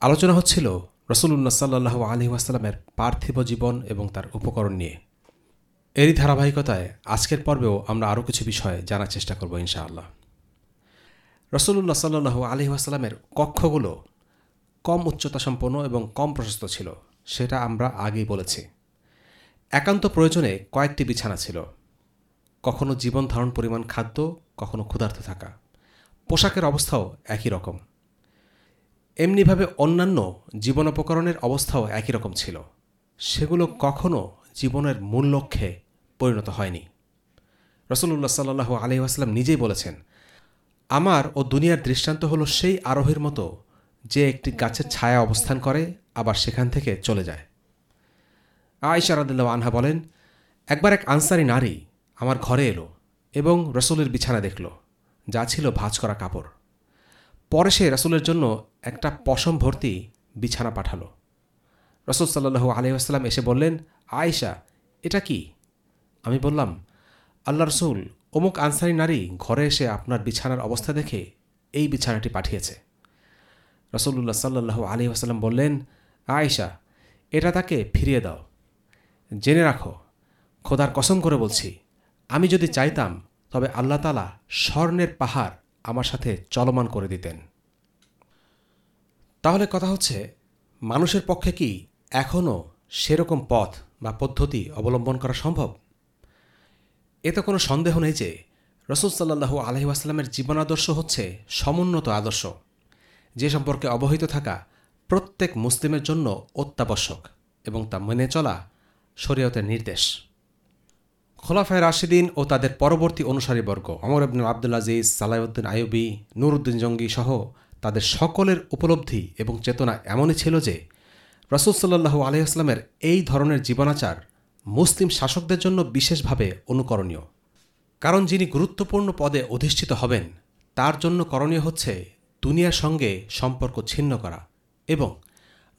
আলোচনা হচ্ছিল রসুল্লাহ সাল্লাহ আলী ওয়াসাল্লামের পার্থিব জীবন এবং তার উপকরণ নিয়ে। এরই ধারাবাহিকতায় আজকের পর্বেও আমরা আরও কিছু বিষয়ে জানার চেষ্টা করব ইনশাআল্লাহ। রসুল্লাহ সাল্লাহ আলী ওয়াসাল্লামের কক্ষগুলো কম উচ্চতা সম্পন্ন এবং কম প্রশস্ত ছিল, সেটা আমরা আগেই বলেছি। একান্ত প্রয়োজনে কয়েকটি বিছানা ছিল। কখনো জীবন ধারণ পরিমাণ খাদ্য, কখনো ক্ষুধার্ত থাকা। পোশাকের অবস্থাও একই রকম। এমনিভাবে অন্যান্য জীবনোপকরণের অবস্থাও একই রকম ছিল। সেগুলো কখনও জীবনের মূল লক্ষ্যে পরিণত হয়নি। রসুল্লাহ সাল্লু আলহিহাস্লাম নিজেই বলেছেন, আমার ও দুনিয়ার দৃষ্টান্ত হলো সেই আরোহীর মতো যে একটি গাছের ছায়া অবস্থান করে, আবার সেখান থেকে চলে যায়। আয়সা রাদুল্লাহ আনহা বলেন, একবার এক আনসারি নারী আমার ঘরে এলো এবং রসুলের বিছানা দেখল, যা ছিল ভাঁজ করা কাপড়। পরে সে রসুলের জন্য একটা পশম ভর্তি বিছানা পাঠালো। রসুল সাল্লু আলহিহাস্লাম এসে বললেন, আয়েশা, এটা কি? আমি বললাম, আল্লাহ রসুল অমুক আনসারি নারী ঘরে এসে আপনার বিছানার অবস্থা দেখে এই বিছানাটি পাঠিয়েছে। রসুল্লাহ সাল্লু আলী আসাল্লাম বললেন, আয়েশা, এটা তাকে ফিরিয়ে দাও। জেনে রাখো, খোদার কসম করে বলছি, আমি যদি চাইতাম তবে আল্লাহ তালা স্বর্ণের পাহাড় আমার সাথে চলমান করে দিতেন। তাহলে কথা হচ্ছে, মানুষের পক্ষে কি এখনও সেরকম পথ বা পদ্ধতি অবলম্বন করা সম্ভব? এতে কোনো সন্দেহ নেই যে রসুল আলহি আসাল্লামের জীবনাদর্শ হচ্ছে সমুন্নত আদর্শ, যে সম্পর্কে অবহিত থাকা প্রত্যেক মুসলিমের জন্য অত্যাবশ্যক এবং তা মেনে চলা শরীয়তের নির্দেশ। খোলাফায় রাশিদিন ও তাদের পরবর্তী অনুসারীবর্গ অমর আবনুল আবদুল আজিজ সালাউদ্দিন আয়ুবি নুরুদ্দিন জঙ্গি সহ তাদের সকলের উপলব্ধি এবং চেতনা এমনই ছিল যে রসুল সাল্লাহু আলহিহাস্লামের এই ধরনের জীবনাচার মুসলিম শাসকদের জন্য বিশেষভাবে অনুকরণীয়। কারণ যিনি গুরুত্বপূর্ণ পদে অধিষ্ঠিত হবেন, তার জন্য করণীয় হচ্ছে দুনিয়ার সঙ্গে সম্পর্ক ছিন্ন করা এবং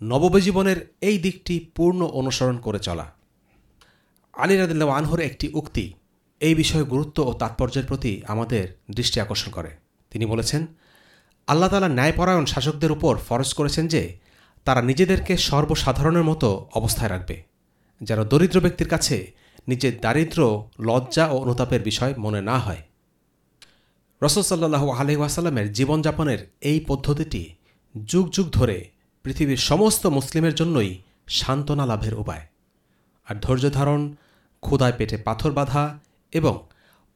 নবজীবনের এই দিকটি পূর্ণ অনুসরণ করে চলা। আলী রাদিল্লা আনহর একটি উক্তি এই বিষয়ে গুরুত্ব ও তাৎপর্যের প্রতি আমাদের দৃষ্টি আকর্ষণ করে। তিনি বলেছেন, আল্লাহ তালা ন্যায়পরায়ণ শাসকদের উপর ফরজ করেছেন যে, তারা নিজেদেরকে সর্বসাধারণের মতো অবস্থায় রাখবে যারা দরিদ্র ব্যক্তির কাছে নিজের দারিদ্র, লজ্জা ও অনুতাপের বিষয় মনে না হয়। রসদ সাল্লাহু আলহিহাসাল্লামের জীবনযাপনের এই পদ্ধতিটি যুগ যুগ ধরে পৃথিবীর সমস্ত মুসলিমের জন্যই সান্ত্বনা লাভের উপায়। আর ধৈর্য ধারণ ক্ষুদায় পেটে পাথর বাঁধা এবং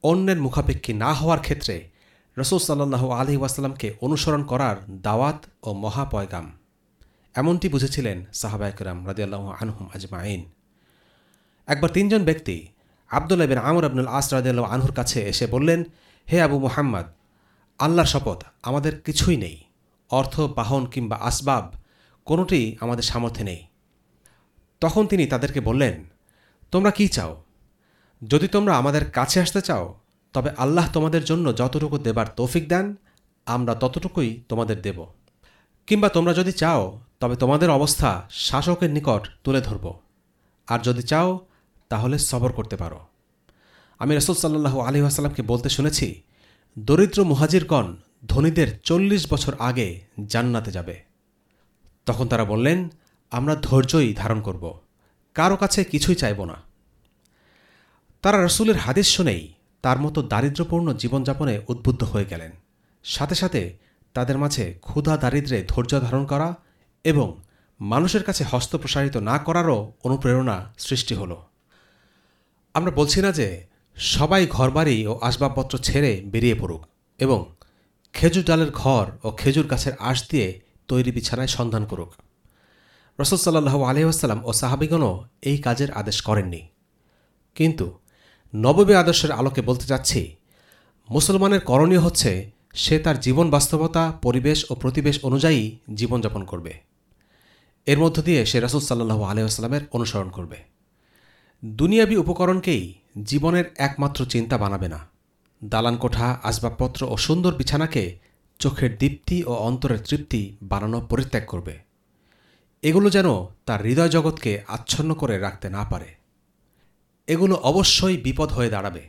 অন্যের মুখাপেক্ষী না হওয়ার ক্ষেত্রে রসুল সাল্লাহু আলহি ওয়াসাল্লামকে অনুসরণ করার দাওয়াত ও মহাপয়গাম। এমনটি বুঝেছিলেন সাহাবায়করাম রাজিয়াল্লাহ আনহুম আজমাইন। একবার তিনজন ব্যক্তি আবদুল্লাহ বিন আমর আবনুল আস রাজিয়াল্লাহ আনহুর কাছে এসে বললেন, হে আবু মোহাম্মদ, আল্লাহর শপথ আমাদের কিছুই নেই। অর্থ, বাহন কিংবা আসবাব কোনোটি আমাদের সামর্থ্যে নেই। তখন তিনি তাদেরকে বললেন তোমরা কি চাও? যদি তোমরা আমাদের কাছে আসতে চাও, তবে আল্লাহ তোমাদের জন্য যতটুকু দেবার তৌফিক দেন, আমরা ততটুকুই তোমাদের দেব। কিংবা তোমরা যদি চাও, তবে তোমাদের অবস্থা শাসকের নিকট তুলে ধরব। আর যদি চাও, তাহলে সবর করতে পারো। আমি রসুল সাল্লাহু আলী আসাল্লামকে বলতে শুনেছি, দরিদ্র মুহাজিরগণ ধনীদের চল্লিশ বছর আগে জান্নাতে যাবে। তখন তারা বললেন, আমরা ধৈর্যই ধারণ করব। কারও কাছে কিছুই চাইব না। তারা রসুলের হাদিস শুনেই তার মতো দারিদ্রপূর্ণ জীবনযাপনে উদ্বুদ্ধ হয়ে গেলেন। সাথে সাথে তাদের মাঝে ক্ষুধা দারিদ্রে ধৈর্য ধারণ করা এবং মানুষের কাছে হস্ত প্রসারিত না করারও অনুপ্রেরণা সৃষ্টি হল। আমরা বলছি না যে সবাই ঘরবাড়ি ও আসবাবপত্র ছেড়ে বেরিয়ে পড়ুক এবং খেজুর ডালের ঘর ও খেজুর গাছের আশ দিয়ে তৈরি বিছানায় সন্ধান করুক। রসদ সাল্লাহু আলহিহাস্লাম ও সাহাবিগণও এই কাজের আদেশ করেননি। কিন্তু নববী আদর্শের আলোকে বলতে চাচ্ছি, মুসলমানের করণীয় হচ্ছে সে তার জীবন বাস্তবতা, পরিবেশ ও প্রতিবেশ অনুযায়ী জীবনযাপন করবে। এর মধ্য দিয়ে সে রসুল সাল্লাহু আলহামের অনুসরণ করবে। দুনিয়াবি উপকরণকেই জীবনের একমাত্র চিন্তা বানাবে না। দালান কোঠা, আসবাবপত্র ও সুন্দর বিছানাকে চোখের দীপ্তি ও অন্তরের তৃপ্তি বানানো পরিত্যাগ করবে। এগুলো যেন তার হৃদয় জগৎকে আচ্ছন্ন করে রাখতে না পারে। এগুলো অবশ্যই বিপদ হয়ে দাঁড়াবে,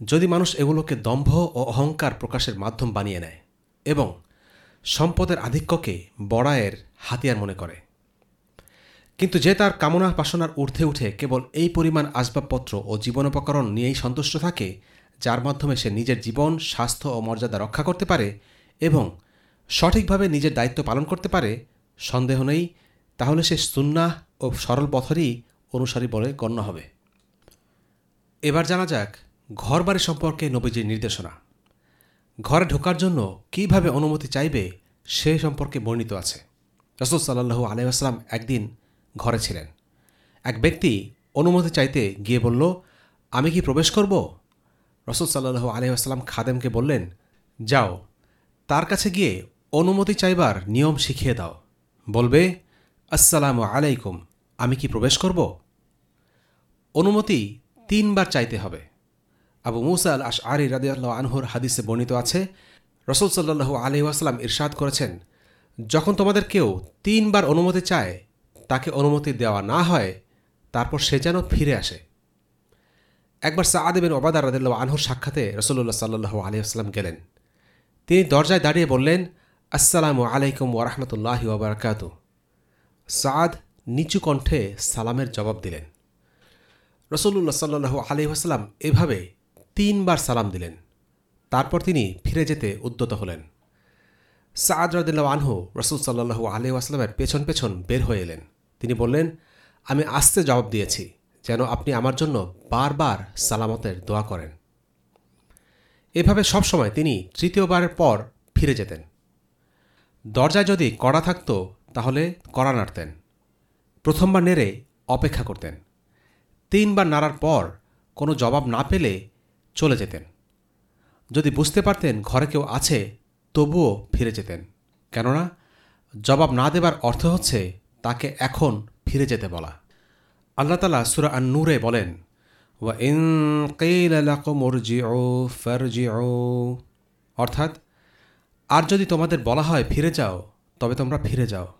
যদি মানুষ এগুলোকে দম্ভ ও অহংকার প্রকাশের মাধ্যম বানিয়ে নেয় এবং সম্পদের আধিক্যকে বড়ায়ের হাতিয়ার মনে করে। কিন্তু যে তার কামনা বাসনার ঊর্ধ্বে উঠে কেবল এই পরিমাণ আসবাবপত্র ও জীবনোপকরণ নিয়েই সন্তুষ্ট থাকে, যার মাধ্যমে সে নিজের জীবন, স্বাস্থ্য ও মর্যাদা রক্ষা করতে পারে এবং সঠিকভাবে নিজের দায়িত্ব পালন করতে পারে, সন্দেহ নেই তাহলে সে সুন্নাহ ও সরল পথরই অনুসারী বলে গণ্য হবে। এবার জানা যাক ঘর বাড়ি সম্পর্কে নবীজির নির্দেশনা। ঘরে ঢোকার জন্য কীভাবে অনুমতি চাইবে সে সম্পর্কে বর্ণিত আছে। রসুল সাল্লাহু আলহাম একদিন ঘরে ছিলেন। এক ব্যক্তি অনুমতি চাইতে গিয়ে বলল, আমি কি প্রবেশ করব? রসুল সাল্লাহু আলহাম খাদেমকে বললেন, যাও, তার কাছে গিয়ে অনুমতি চাইবার নিয়ম শিখিয়ে দাও। বলবে আসসালামু আলাইকুম, আমি কি প্রবেশ করব? অনুমতি তিনবার চাইতে হবে। আবু মুসা আল আশ আরি রাদিয়াল্লাহ আনহুর হাদিসে বর্ণিত আছে, রসুল সাল্লাহু আলহিহাস্লাম ইরশাদ করেছেন, যখন তোমাদের কেউ তিনবার অনুমতি চায়, তাকে অনুমতি দেওয়া না হয়, তারপর সে যেন ফিরে আসে। একবার সাদ বিন ওবাদা রাদিল্লাহ আনহুর সাক্ষাতে রসুল্লাহ সাল্লু আলিয়াস্লাম গেলেন। তিনি দরজায় দাঁড়িয়ে বললেন, আসসালামু আলাইকুম ওরহমতুল্লাহ ওবরাকাত সাদ নিচু কণ্ঠে সালামের জবাব দিলেন। রসুল্লাহ সাল্লু আলিহাস্লাম এভাবে তিনবার সালাম দিলেন। তারপর তিনি ফিরে যেতে উদ্যত হলেন। সাদ রদুল্লাহ আনহু রসুল সাল্লু আলিহাস্লামের পেছন পেছন বের হয়ে এলেন। তিনি বললেন, আমি আস্তে জবাব দিয়েছি, যেন আপনি আমার জন্য বারবার সালামতের দোয়া করেন। এভাবে সবসময় তিনি তৃতীয়বারের পর ফিরে যেতেন। দরজায় যদি কড়া থাকত তাহলে কড়া নাড়তেন। প্রথমবার নেড়ে অপেক্ষা করতেন। তিনবার নাড়ার পর কোনো জবাব না পেলে চলে যেতেন। যদি বুঝতে পারতেন ঘরে কেউ আছে, তবুও ফিরে যেতেন। কেননা, জবাব না দেবার অর্থ হচ্ছে তাকে এখন ফিরে যেতে বলা। আল্লাহ তালা সুরা আন নূরে বলেন অর্থাৎ, আর যদি তোমাদের বলা হয় ফিরে যাও, তবে তোমরা ফিরে যাও।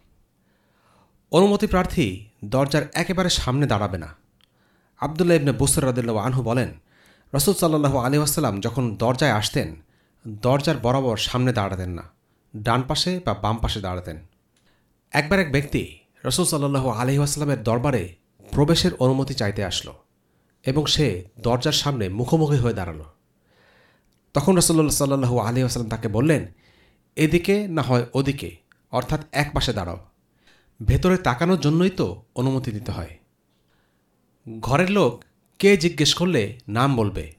অনুমতি প্রার্থী দরজার একেবারে সামনে দাঁড়াবে না। আবদুল্লাহ ইবনে বুসর রদুল্লাহ আনহু বলেন, রসুল সাল্লাহু আলী আসসালাম যখন দরজায় আসতেন, দরজার বরাবর সামনে দাঁড়াতেন না, ডান পাশে বা বাম পাশে দাঁড়াতেন। একবার এক ব্যক্তি রসুল সাল্লাহু আলহি আসসালামের দরবারে প্রবেশের অনুমতি চাইতে আসলো এবং সে দরজার সামনে মুখোমুখি হয়ে দাঁড়াল। তখন রসল্লা সাল্লু আলী আসালাম তাকে বললেন, এদিকে না হয় ওদিকে, অর্থাৎ এক পাশে দাঁড়াও। ভেতরে তাকানোর জন্যই তো অনুমতি দিতে হয়। ঘরের লোক কে জিজ্ঞেস করলে নাম বলবে?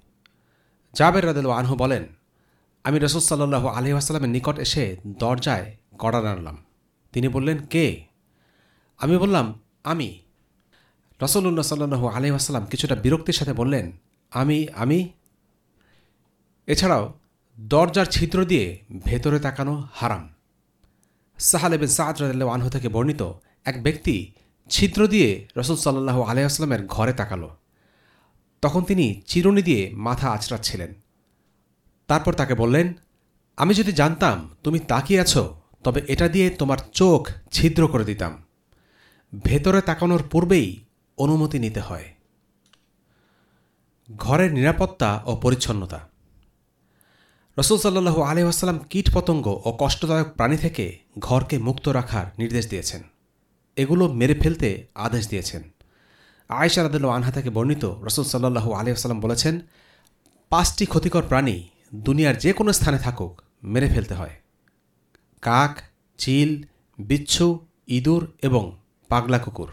জাবের রাদেল আনহু বলেন, আমি রসুল সাল্লু আলী আসালামের নিকট এসে দরজায় কড়া নাড়লাম। তিনি বললেন, কে? আমি বললাম, আমি। রসল্লা সাল্লু আলী আসালাম কিছুটা বিরক্তির সাথে বললেন, আমি আমি? এছাড়াও দরজার ছিদ্র দিয়ে ভেতরে তাকানো হারাম। সাহালেবেন সাদ রাহ আনহু থেকে বর্ণিত এক ব্যক্তি ছিদ্র দিয়ে রসুল সাল্লাহ আলিয়াস্লামের ঘরে তাকালো। তখন তিনি চিরুনি দিয়ে মাথা আছড়াচ্ছিলেন। তারপর তাকে বললেন, আমি যদি জানতাম তুমি তাকিয়ে আছো, তবে এটা দিয়ে তোমার চোখ ছিদ্র করে দিতাম। ভেতরে তাকানোর পূর্বেই অনুমতি নিতে হয়। ঘরের নিরাপত্তা ও পরিচ্ছন্নতা। রসুল সাল্লু আলহাম কীট পতঙ্গ ও কষ্টদায়ক প্রাণী থেকে ঘরকে মুক্ত রাখার নির্দেশ দিয়েছেন। এগুলো মেরে ফেলতে আদেশ দিয়েছেন। আয়েশা রাদুল্লাহ আনহা থেকে বর্ণিত রসুল সাল্লাহু আলহাম বলেছেন, পাঁচটি ক্ষতিকর প্রাণী দুনিয়ার যে কোনো স্থানে থাকুক, মেরে ফেলতে হয়। কাক, চিল, বিচ্ছু, ইঁদুর এবং পাগলা কুকুর।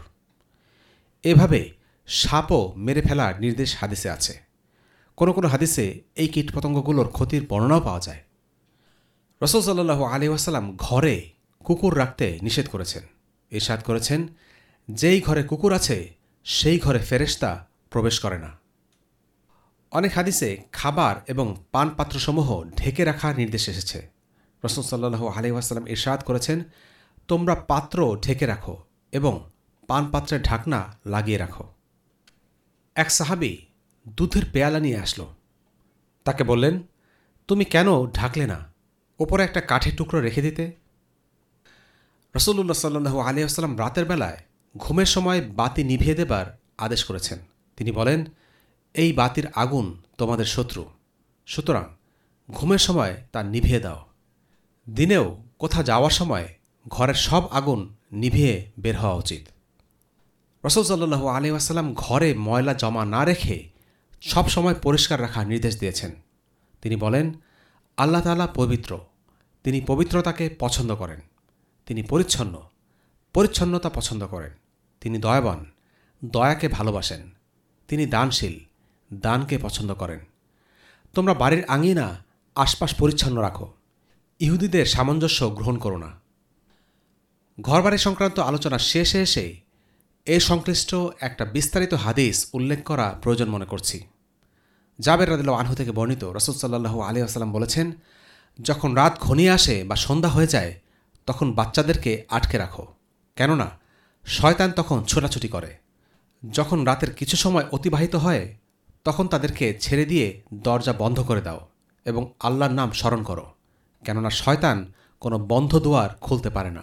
এভাবে সাপও মেরে ফেলার নির্দেশ হাদিসে আছে। কোনো কোনো হাদিসে এই কীটপতঙ্গগুলোর ক্ষতির বর্ণনাও পাওয়া যায়। রসুল আলী ওয়াসাল্লাম ঘরে কুকুর রাখতে নিষেধ করেছেন। ইরশাদ করেছেন, যেই ঘরে কুকুর আছে, সেই ঘরে ফেরেস্তা প্রবেশ করে না। অনেক হাদিসে খাবার এবং পানপাত্রসমূহ ঢেকে রাখার নির্দেশ এসেছে। রসুল আলি ওয়াসাল্লাম ইরশাদ করেছেন, তোমরা পাত্র ঢেকে রাখো এবং পানপাত্রের ঢাকনা লাগিয়ে রাখো। এক সাহাবি দুধের পেয়ালা নিয়ে আসলো। তাকে বললেন, তুমি কেন ঢাকলে না? ওপরে একটা কাঠের টুকরো রেখে দিতে। রসুল্লাহ সাল্লু আলিয়াস্লাম রাতের বেলায় ঘুমের সময় বাতি নিভিয়ে দেবার আদেশ করেছেন। তিনি বলেন, এই বাতির আগুন তোমাদের শত্রু। সুতরাং ঘুমের সময় তা নিভিয়ে দাও। দিনেও কোথা যাওয়ার সময় ঘরের সব আগুন নিভিয়ে বের হওয়া উচিত। রসুল সাল্লু আলিয়াস্লাম ঘরে ময়লা জমা না রেখে সব সময় পরিষ্কার রাখার নির্দেশ দিয়েছেন। তিনি বলেন, আল্লাহ তালা পবিত্র। তিনি পবিত্রতাকে পছন্দ করেন। তিনি পরিচ্ছন্ন। পরিচ্ছন্নতা পছন্দ করেন। তিনি দয়াবান। দয়াকে ভালোবাসেন। তিনি দানশীল। দানকে পছন্দ করেন। তোমরা বাড়ির আঙিনা, আশপাশ পরিচ্ছন্ন রাখো। ইহুদিদের সামঞ্জস্য গ্রহণ করো না। ঘরবাড়ি সংক্রান্ত আলোচনা শেষে এসে এ সংশ্লিষ্ট একটা বিস্তারিত হাদিস উল্লেখ করা প্রয়োজন মনে করছি। জাবের রাদিল আনহু থেকে বর্ণিত রসুল সাল্লাহু আলী আসালাম বলেছেন, যখন রাত ঘনিয়ে আসে বা সন্ধ্যা হয়ে যায়, তখন বাচ্চাদেরকে আটকে রাখো। কেননা, শয়তান তখন ছোটাছুটি করে। যখন রাতের কিছু সময় অতিবাহিত হয়, তখন তাদেরকে ছেড়ে দিয়ে দরজা বন্ধ করে দাও এবং আল্লাহর নাম স্মরণ করো। কেননা, শয়তান কোনো বন্ধ দুয়ার খুলতে পারে না।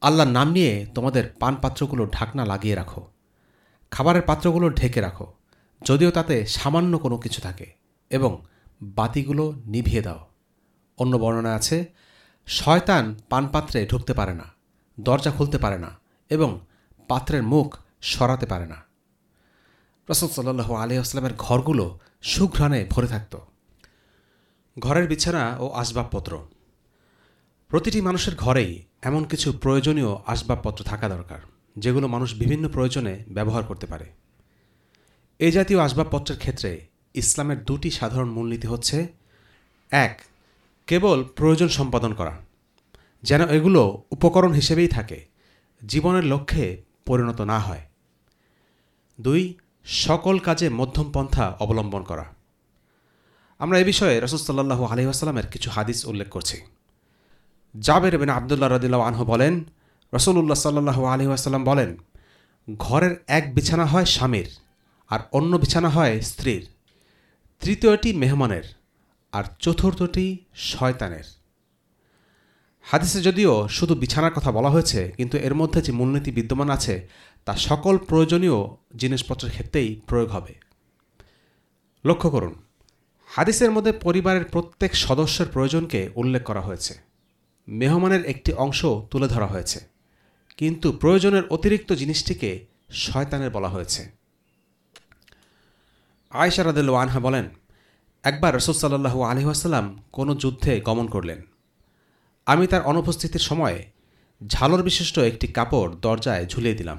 আল্লাহর নাম নিয়ে তোমাদের পান পাত্রগুলো ঢাকনা লাগিয়ে রাখো। খাবারের পাত্রগুলো ঢেকে রাখো। যদিও তাতে সামান্য কোনো কিছু থাকে এবং বাতিগুলো নিভিয়ে দাও। অন্য বর্ণনা আছে, শয়তান পানপাত্রে ঢুকতে পারে না, দরজা খুলতে পারে না এবং পাত্রের মুখ সরাতে পারে না। রসদ সাল্লু আলিয়াস্লামের ঘরগুলো সুঘ্রাণে ভরে থাকত। ঘরের বিছানা ও আসবাবপত্র। প্রতিটি মানুষের ঘরেই এমন কিছু প্রয়োজনীয় আসবাবপত্র থাকা দরকার, যেগুলো মানুষ বিভিন্ন প্রয়োজনে ব্যবহার করতে পারে। এই জাতীয় আসবাবপত্রের ক্ষেত্রে ইসলামের দুটি সাধারণ মূলনীতি হচ্ছে, এক, কেবল প্রয়োজন সম্পাদন করা, যেন এগুলো উপকরণ হিসেবেই থাকে, জীবনের লক্ষ্যে পরিণত না হয়। দুই, সকল কাজে মধ্যম পন্থা অবলম্বন করা। আমরা এ বিষয়ে রসুলসাল্লাহু আলহিহাস্লামের কিছু হাদিস উল্লেখ করছি। জাবের বিন আবদুল্লাহ রদিল্লা আনহু বলেন রসুল্লাহ সাল্লাহু আলহিহাস্লাম বলেন, ঘরের এক বিছানা হয় স্বামীর আর অন্য বিছানা হয় স্ত্রীর। তৃতীয়টি মেহমানের আর চতুর্থটি শয়তানের। হাদিসে যদিও শুধু বিছানার কথা বলা হয়েছে, কিন্তু এর মধ্যে যে মূলনীতি বিদ্যমান আছে, তা সকল প্রয়োজনীয় জিনিসপত্রের ক্ষেত্রেই প্রয়োগ হবে। লক্ষ্য করুন, হাদিসের মধ্যে পরিবারের প্রত্যেক সদস্যের প্রয়োজনকে উল্লেখ করা হয়েছে। মেহমানের একটি অংশ তুলে ধরা হয়েছে, কিন্তু প্রয়োজনের অতিরিক্ত জিনিসটিকে শয়তানের বলা হয়েছে। আয়সা রাদেল আনহা বলেন, একবার রসুল সাল্লাহু আলহিহাসাল্লাম কোনো যুদ্ধে গমন করলেন। আমি তার অনুপস্থিতির সময়ে ঝালর বিশিষ্ট একটি কাপড় দরজায় ঝুলিয়ে দিলাম।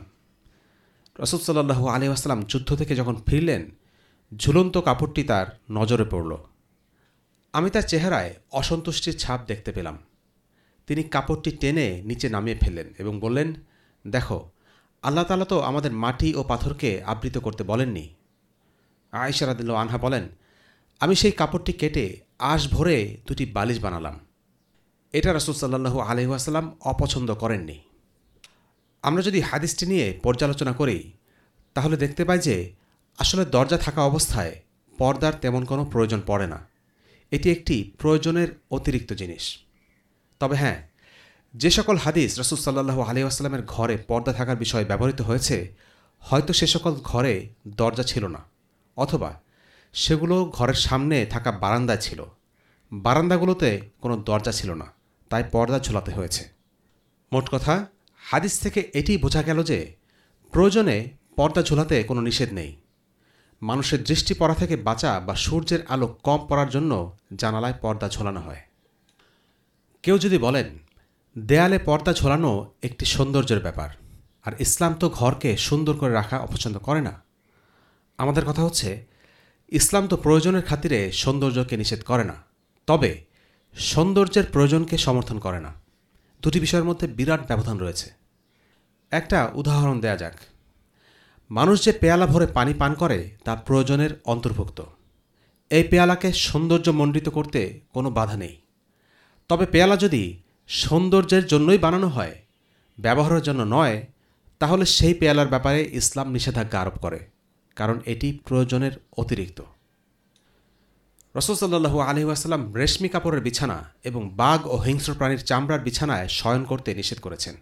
রসুল সাল্লাহু আলহিহাস্লাম যুদ্ধ থেকে যখন ফিরলেন, ঝুলন্ত কাপড়টি তার নজরে পড়ল। আমি তার চেহারায় অসন্তুষ্টির ছাপ দেখতে পেলাম। তিনি কাপড়টি টেনে নিচে নামিয়ে ফেললেন এবং বললেন, দেখো, আল্লাহ তালা তো আমাদের মাটি ও পাথরকে আবৃত করতে বলেননি। আয়সারাদিল আনহা বলেন, আমি সেই কাপড়টি কেটে আশ ভরে দুটি বালিশ বানালাম। এটা রসুল সাল্লাহু আলহিহাসাল্লাম অপছন্দ করেননি। আমরা যদি হাদিসটি নিয়ে পর্যালোচনা করি, তাহলে দেখতে পাই যে আসলে দরজা থাকা অবস্থায় পর্দার তেমন কোনো প্রয়োজন পড়ে না। এটি একটি প্রয়োজনের অতিরিক্ত জিনিস। তবে হ্যাঁ যে সকল হাদিস রসুল সাল্লাহু আলহিহাস্লামের ঘরে পর্দা থাকার বিষয়ে ব্যবহৃত হয়েছে, হয়তো সে সকল ঘরে দরজা ছিল না। অথবা সেগুলো ঘরের সামনে থাকা বারান্দায় ছিল। বারান্দাগুলোতে কোনো দরজা ছিল না, তাই পর্দা ঝোলাতে হয়েছে। মোট কথা, হাদিস থেকে এটি বোঝা গেল যে প্রয়োজনে পর্দা ঝোলাতে কোনো নিষেধ নেই। মানুষের দৃষ্টি পড়া থেকে বাঁচা বা সূর্যের আলো কম পড়ার জন্য জানালায় পর্দা ঝোলানো হয়। কেউ যদি বলেন, দেয়ালে পর্দা ঝোলানো একটি সৌন্দর্যের ব্যাপার, আর ইসলাম তো ঘরকে সুন্দর করে রাখা অপছন্দ করে না। আমাদের কথা হচ্ছে, ইসলাম তো প্রয়োজনের খাতিরে সৌন্দর্যকে নিষেধ করে না, তবে সৌন্দর্যের প্রয়োজনকে সমর্থন করে না। দুটি বিষয়ের মধ্যে বিরাট ব্যবধান রয়েছে। একটা উদাহরণ দেয়া যাক। মানুষ যে পেয়ালা ভরে পানি পান করে তা প্রয়োজনের অন্তর্ভুক্ত। এই পেয়ালাকে সৌন্দর্যমণ্ডিত করতে কোনো বাধা নেই। তবে পেয়ালা যদি সৌন্দর্যের জন্যই বানানো হয়, ব্যবহারের জন্য নয়, তাহলে সেই পেয়ালার ব্যাপারে ইসলাম নিষেধাজ্ঞা আরোপ করে। কারণ এটি প্রয়োজনের অতিরিক্ত। রসুলসাল্লু আলহি আসাল্লাম রেশমি কাপড়ের বিছানা এবং বাঘ ও হিংস্র প্রাণীর চামড়ার বিছানায় শয়ন করতে নিষেধ করেছেন।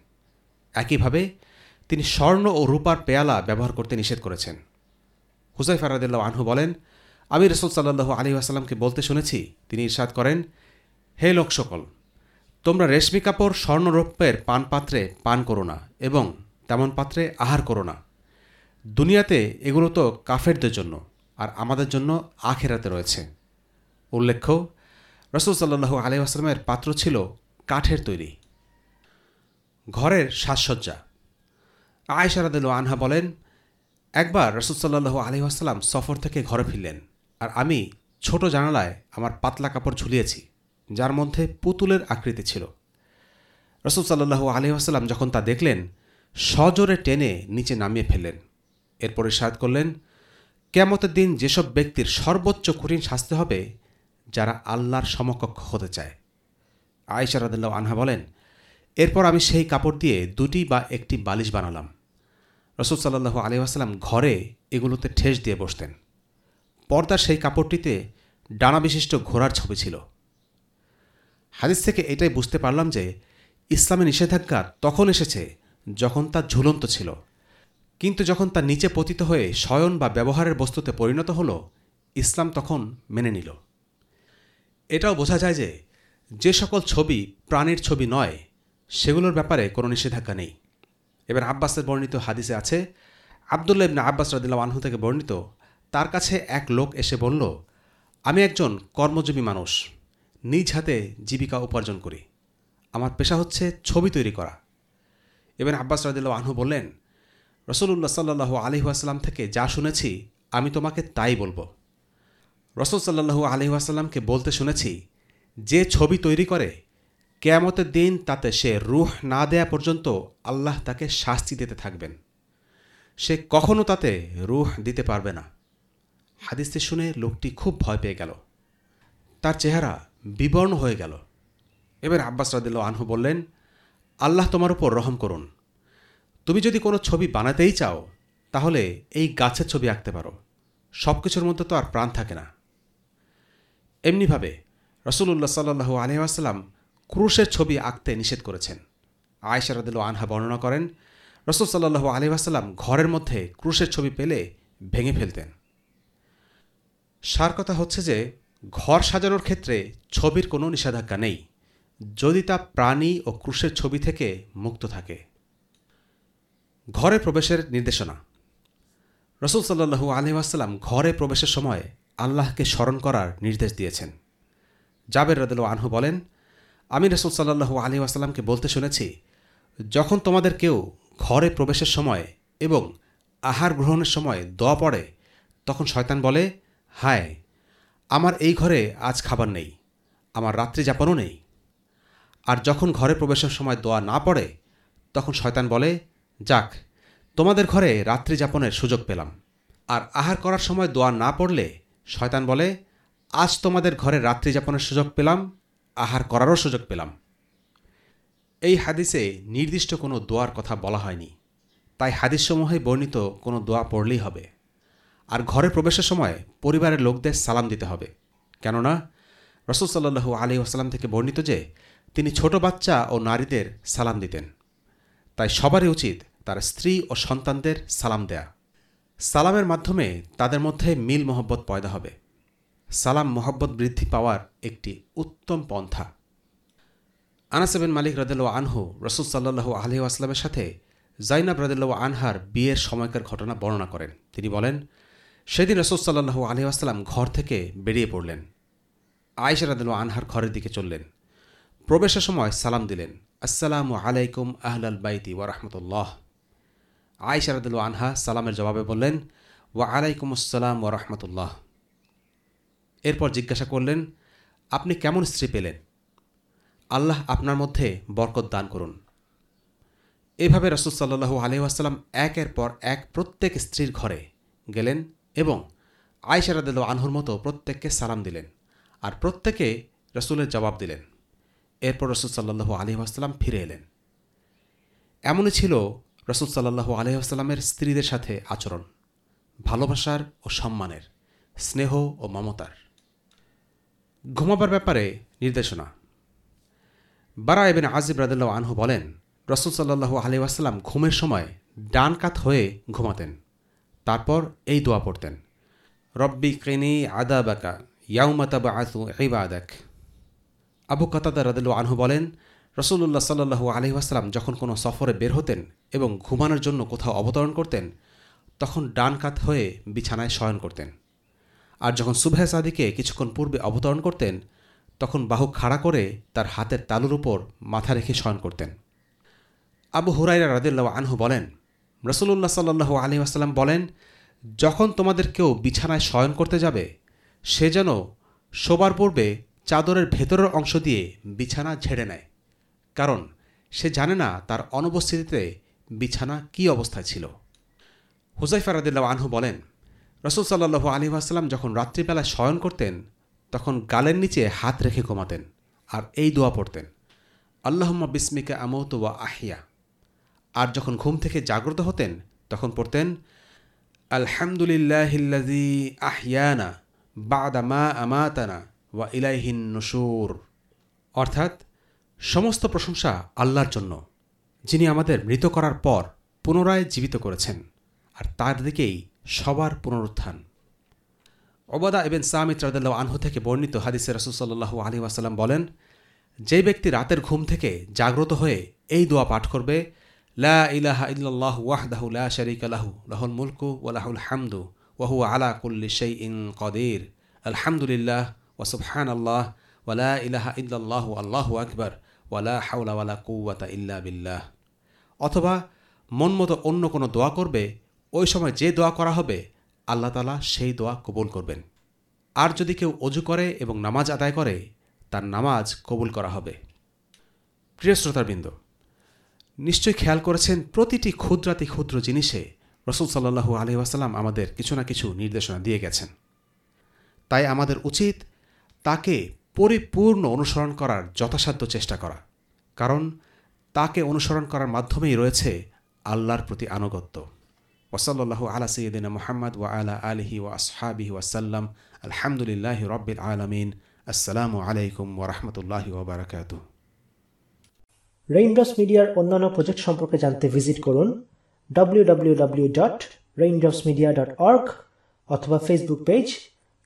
একইভাবে তিনি স্বর্ণ ও রূপার পেয়ালা ব্যবহার করতে নিষেধ করেছেন। হুসাইফ আরাদিল্লাহ আনহু বলেন, আমি রসুল সাল্লাহু আলী বলতে শুনেছি, তিনি ইরশাদ করেন, হে লোক সকল, তোমরা রেশমি কাপড় স্বর্ণরৌপ্যের পান পাত্রে পান করো না এবং তেমন পাত্রে আহার করো না। দুনিয়াতে এগুলো তো কাফেরদের জন্য আর আমাদের জন্য আখেরাতে রয়েছে। উল্লেখ্য, রসুল আসলামের পাত্র ছিল কাঠের তৈরি। ঘরের সাজসজ্জা। আয়সারাদিল আনহা বলেন, একবার রসুলসাল্লু আলী আসসালাম সফর থেকে ঘরে ফিরলেন আর আমি ছোট জানালায় আমার পাতলা কাপড় ঝুলিয়েছি, যার মধ্যে পুতুলের আকৃতি ছিল। রসুল সাল্লু আসসালাম যখন তা দেখলেন, সজোরে টেনে নিচে নামিয়ে ফেললেন। এরপরে সাদ করলেন কেমতের দিন যেসব ব্যক্তির সর্বোচ্চ কঠিন শাস্তি হবে, যারা আল্লাহর সমকক্ষ হতে চায়। আয়সা রাদিল্লাহ আনহা বলেন, এরপর আমি সেই কাপড় দিয়ে দুটি বা একটি বালিশ বানালাম। রসুল সাল্লাহু আলিহাসাল্লাম ঘরে এগুলোতে ঠেস দিয়ে বসতেন। পর্দার সেই কাপড়টিতে ডানা বিশিষ্ট ঘোড়ার ছবি ছিল। হাদিস থেকে এটাই বুঝতে পারলাম যে ইসলামে নিষেধাজ্ঞা তখন এসেছে যখন তা ঝুলন্ত ছিল। কিন্তু যখন তা নিচে পতিত হয়ে শয়ন বা ব্যবহারের বস্তুতে পরিণত হল, ইসলাম তখন মেনে নিল। এটাও বোঝা যায় যে যে সকল ছবি প্রাণীর ছবি নয়, সেগুলোর ব্যাপারে কোনো নিষেধাজ্ঞা নেই। এবার আব্বাসের বর্ণিত হাদিসে আছে আবদুল্লা ইবনা আব্বাস রদিল্লা আনহু থেকে বর্ণিত, তার কাছে এক লোক এসে বলল, আমি একজন কর্মজীবী মানুষ, নিজ হাতে জীবিকা উপার্জন করি। আমার পেশা হচ্ছে ছবি তৈরি করা। এবার আব্বাস রদিল্লা আনহু বললেন রসুল্লাহ সাল্লু আলহিহাস্লাম থেকে যা শুনেছি, আমি তোমাকে তাই বলব। রসুল সাল্লু আলহিহাস্লামকে বলতে শুনেছি, যে ছবি তৈরি করে, কেয়ামতের দিন তাতে সে রুহ না দেয়া পর্যন্ত আল্লাহ তাকে শাস্তি দিতে থাকবেন। সে কখনো তাতে রুহ দিতে পারবে না। হাদিসটি শুনে লোকটি খুব ভয় পেয়ে গেল। তার চেহারা বিবর্ণ হয়ে গেল। এবার আব্বাস রাদিল্ল আনহু বললেন, আল্লাহ তোমার উপর রহম করুন। তুমি যদি কোনো ছবি বানাতেই চাও, তাহলে এই গাছের ছবি আঁকতে পারো। সব কিছুর মধ্যে তো আর প্রাণ থাকে না। এমনিভাবে রসুল্লাহ সাল্লু আলহাম ক্রুশের ছবি আঁকতে নিষেধ করেছেন। আয়সারদুল আনহা বর্ণনা করেন, রসুল সাল্লু আলহাম ঘরের মধ্যে ক্রুশের ছবি পেলে ভেঙে ফেলতেন। সার কথা হচ্ছে যে, ঘর সাজানোর ক্ষেত্রে ছবির কোনো নিষেধাজ্ঞা নেই, যদি তা প্রাণী ও ক্রুশের ছবি থেকে মুক্ত থাকে। ঘরে প্রবেশের নির্দেশনা। রসুল সাল্লু আলহিহাস্লাম ঘরে প্রবেশের সময় আল্লাহকে স্মরণ করার নির্দেশ দিয়েছেন। জাবের রদুল আনহু বলেন, আমি রসুল সাল্লাহু আসাল্লামকে বলতে শুনেছি, যখন তোমাদের কেউ ঘরে প্রবেশের সময় এবং আহার গ্রহণের সময় দোয়া পড়ে, তখন শয়তান বলে, হায়, আমার এই ঘরে আজ খাবার নেই, আমার রাত্রি যাপনও নেই। আর যখন ঘরে প্রবেশের সময় দোয়া না পড়ে, তখন শয়তান বলে যাক, তোমাদের ঘরে রাত্রি যাপনের সুযোগ পেলাম। আর আহার করার সময় দোয়া না পড়লে, শয়তান বলে, আজ তোমাদের ঘরে রাত্রি যাপনের সুযোগ পেলাম, আহার করারও সুযোগ পেলাম। এই হাদিসে নির্দিষ্ট কোনো দোয়ার কথা বলা হয়নি। তাই হাদিসসমূহে বর্ণিত কোনো দোয়া পড়লেই হবে। আর ঘরে প্রবেশের সময় পরিবারের লোকদের সালাম দিতে হবে। কেননা, রসুল সাল্লু আলী আসালাম থেকে বর্ণিত যে, তিনি ছোট বাচ্চা ও নারীদের সালাম দিতেন। তাই সবারই উচিত তার স্ত্রী ও সন্তানদের সালাম দেয়া। সালামের মাধ্যমে তাদের মধ্যে মিল মোহব্বত পয়দা হবে। সালাম মোহব্বত বৃদ্ধি পাওয়ার একটি উত্তম পন্থা। আনাসেবেন মালিক রদেল আনহু রসুল সাল্লু আলহি আসলামের সাথে জাইনাব রদেল আনহার বিয়ের সময়কার ঘটনা বর্ণনা করেন। তিনি বলেন, সেদিন রসুল সাল্লু আলহি আসলাম ঘর থেকে বেরিয়ে পড়লেন। আয়েশা রদেল আনহার ঘরের দিকে চললেন। প্রবেশের সময় সালাম দিলেন, আসসালামু আলাইকুম আহলাল বাইতি ওরহমতুল্লাহ আয়েশা রদেল আনহা সালামের জবাবে বললেন, ওয়া আলাইকুম আসসালাম ওরহমতুল্লাহ এরপর জিজ্ঞাসা করলেন, আপনি কেমন স্ত্রী পেলেন? আল্লাহ আপনার মধ্যে বরকত দান করুন। এভাবে রসুল সাল্লু আলহিহাস্লাম একের পর এক প্রত্যেক স্ত্রীর ঘরে গেলেন এবং আয়সারাদিল আনহুর মতো প্রত্যেককে সালাম দিলেন আর প্রত্যেকে রসুলের জবাব দিলেন। এরপর রসুল সাল্লু আলহিহাস্লাম ফিরে এলেন। এমনই ছিল রসুল সাল্লাহু আলহিহাস্লামের স্ত্রীদের সাথে আচরণ, ভালোবাসার ও সম্মানের, স্নেহ ও মমতার। ঘুমাবার ব্যাপারে নির্দেশনা। বারা এবেন আজিব রাদুল্লাহ আনহু বলেন, রসুল সাল্লাহু আলহিহাস্লাম ঘুমের সময় ডান কাত হয়ে ঘুমাতেন। তারপর এই দোয়া পড়তেন, রব্বি কেনি আদা বাকা ইয়াউমাতাবা আতু ইবাদাক। আবু কাতাদা রাদুল্লাহ আনহু বলেন রসুল্লাহ সাল্লু আলহিহাস্লাম যখন কোনো সফরে বের হতেন এবং ঘুমানোর জন্য কোথাও অবতরণ করতেন, তখন ডান কাত হয়ে বিছানায় শয়ন করতেন। আর যখন সুবহে সাদিকে কিছুক্ষণ পূর্বে অবতরণ করতেন, তখন বাহু খাড়া করে তার হাতের তালুর উপর মাথা রেখে শয়ন করতেন। আবু হুরাইরা রাদিল্লাহ আনহু বলেন রসুল্লাহ সাল্লু আলহিহাস্লাম বলেন, যখন তোমাদের কেউ বিছানায় শয়ন করতে যাবে, সে যেন শোবার পূর্বে চাদরের ভেতরের অংশ দিয়ে বিছানা ঝেড়ে নেয়। কারণ সে জানে না তার অনুপস্থিতিতে বিছানা কি অবস্থায় ছিল। হুজাইফা রাদিল্লাহ আনহু বলেন, রসুল সাল্লাহু আলী আসসালাম যখন রাত্রিবেলায় শয়ন করতেন, তখন গালের নিচে হাত রেখে ঘুমাতেন আর এই দোয়া পড়তেন, আল্লাহম্মা বিস্মিকা আমত ওয়া আহিয়া। আর যখন ঘুম থেকে জাগ্রত হতেন, তখন পড়তেন আলহামদুলিল্লাহিল্লাজি আহিয়ানা বাদা মা আমাতানা ওয়া ইলাইহিন নসুর অর্থাৎ সমস্ত প্রশংসা আল্লাহর জন্য, যিনি আমাদের মৃত করার পর পুনরায় জীবিত করেছেন, আর তার দিকেই সবার পুনরুত্থান। ওবাদা এবেন সামিত রাদাল্লাহ আনহু থেকে বর্ণিত হাদিসে রসুলসাল্লু আলী আসাল্লাম বলেন, যে ব্যক্তি রাতের ঘুম থেকে জাগ্রত হয়ে এই দোয়া পাঠ করবে, লা ইলাহা ওয়াহদাহু লা লাহু, লাহুল মুলকু ওয়া লাহুল হামদু ওয়াহু আলা কুল্লি শাইইন কদির, আলহামদুলিল্লাহ ওয়া সুবহানাল্লাহ ওয়া লা ইলাহা ইল্লাল্লাহু আল্লাহু আকবার। ওয়ালা হাওলা ওয়ালা কুওয়াতা ইল্লা বিল্লাহ। অথবা মন মতো অন্য কোনো দোয়া করবে, ওই সময় যে দোয়া করা হবে, আল্লাহ তালা সেই দোয়া কবুল করবেন। আর যদি কেউ অজু করে এবং নামাজ আদায় করে, তার নামাজ কবুল করা হবে। প্রিয় শ্রোতাবৃন্দ, নিশ্চয়ই খেয়াল করেছেন প্রতিটি ক্ষুদ্রাতি ক্ষুদ্র জিনিসে রসুল সাল্লাহু আলি আসাল্লাম আমাদের কিছু না কিছু নির্দেশনা দিয়ে গেছেন। তাই আমাদের উচিত তাকে পরিপূর্ণ অনুসরণ করার যথাসাধ্য চেষ্টা করা। কারণ তাকে অনুসরণ করার মাধ্যমেই রয়েছে আল্লাহর প্রতি আনুগত্য। ওসল্লাহ আলা সঈদিন মোহাম্মদ ওয়া আলা আলহি ওয়া আসহাবিহি ওয়াসাল্লাম আলহামদুলিল্লাহ রব্বিল আলমিন। আসসালামু আলাইকুম ওরহমতুল্লাহ ওবরাকাত রেইনড্রপস মিডিয়ার অন্যান্য প্রজেক্ট সম্পর্কে জানতে ভিজিট করুন www.raindropsmedia.org অথবা Facebook page